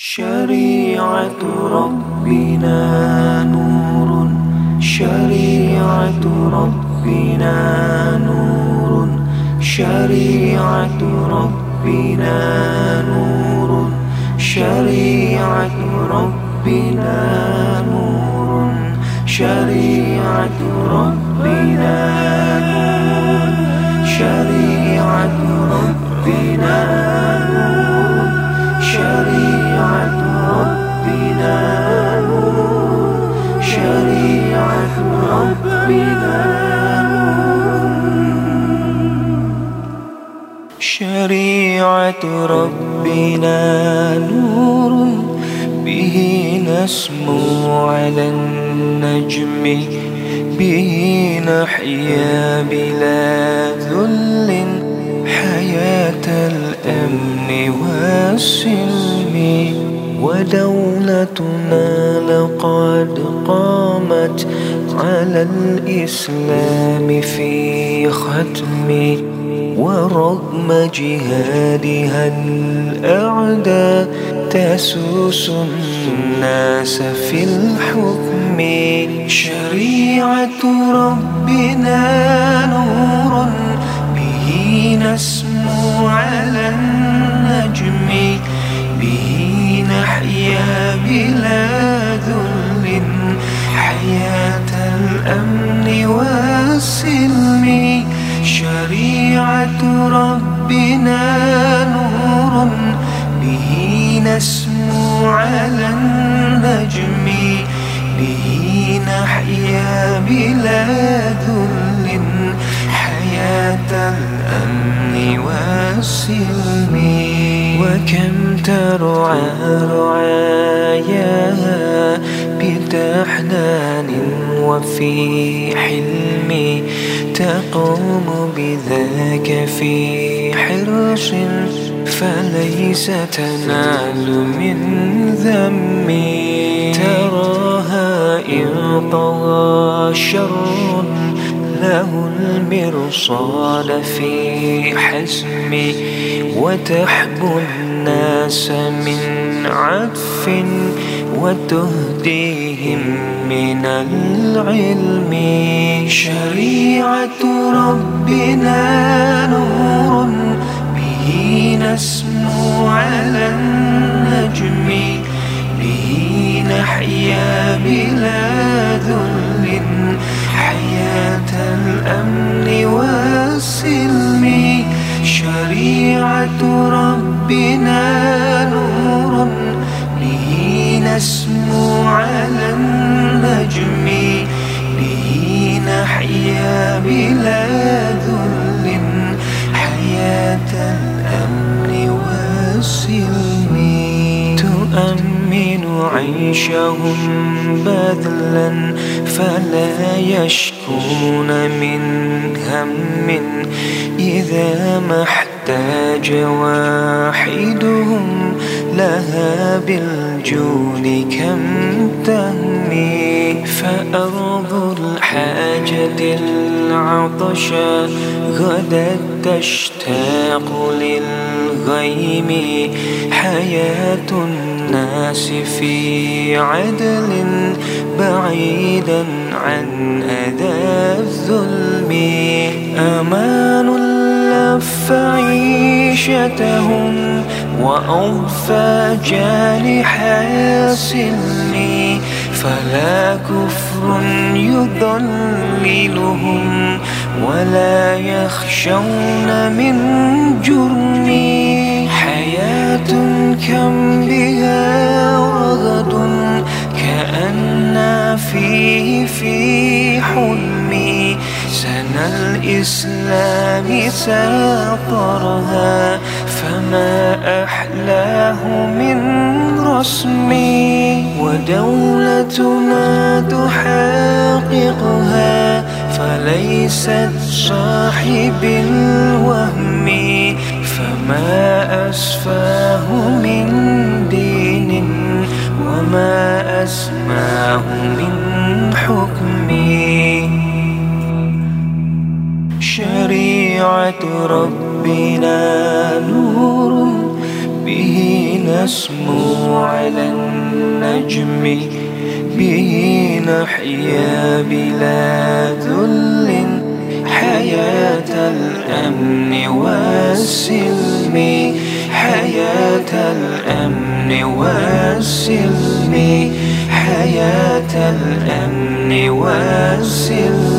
شريعة ربنا نور. شريعة ربنا نور. شريعة ربنا نور. شريعة ربنا نور. شريعة ربنا نور. شريعة ربنا نور. شريعة ربنا نور به نسمو على النجم به نحيا بلا ذل. حياة الأمن والسلم ودولتنا لقد قامت على الإسلام في ختم ورغم جهادها الأعداء تسوس الناس في الحكم. شريعة ربنا نور به نسمو على النجم. به نحيا بلا ذل. حياة الأمن والسلم. شريعة ربنا نور به نسمو على النجم به نحيا بلا ذل حياة الأمن والسلم. وكم ترعى رعاياها بتحنان وفي حلم تقوم بذاك في حرص فليس تنال من ذم. تراها إن طغى شر له المرصاد في حسم وتحبو الناس من عطف وتهديهم من العلم. شريعة ربنا نور به نسمو على النجم شريعة ربنا نور به نسمو على النجم به نحيا بلا ذل حياة الأمن والسلم. تؤمن عيشهم بذلا فلا يشكون من هم إذا ما احتاج واحدهم لها بالجود كم تهني فأرض الحاجة العطشا غدا تشتاق للغيم حياة الناس في عدل بعيدا عن أذى الظلم. أمان لف عيشتهم وأوفى جانح السلم. فلا كفر يضللهم ولا يخشون من جرم. كم بها رغد كأن فيه في حلمي سنى الإسلام ساطرها فما أحلاه من رسمي ودولتنا تحققها فليست صاحب الوهم فما أسفاه من دين وما أسماه من حكم. شريعة ربنا نور به نسمو على النجم به نحيا بلا ذل. حياة الأمن والسلم حياة الأمن والسلم حياة الأمن والسلم.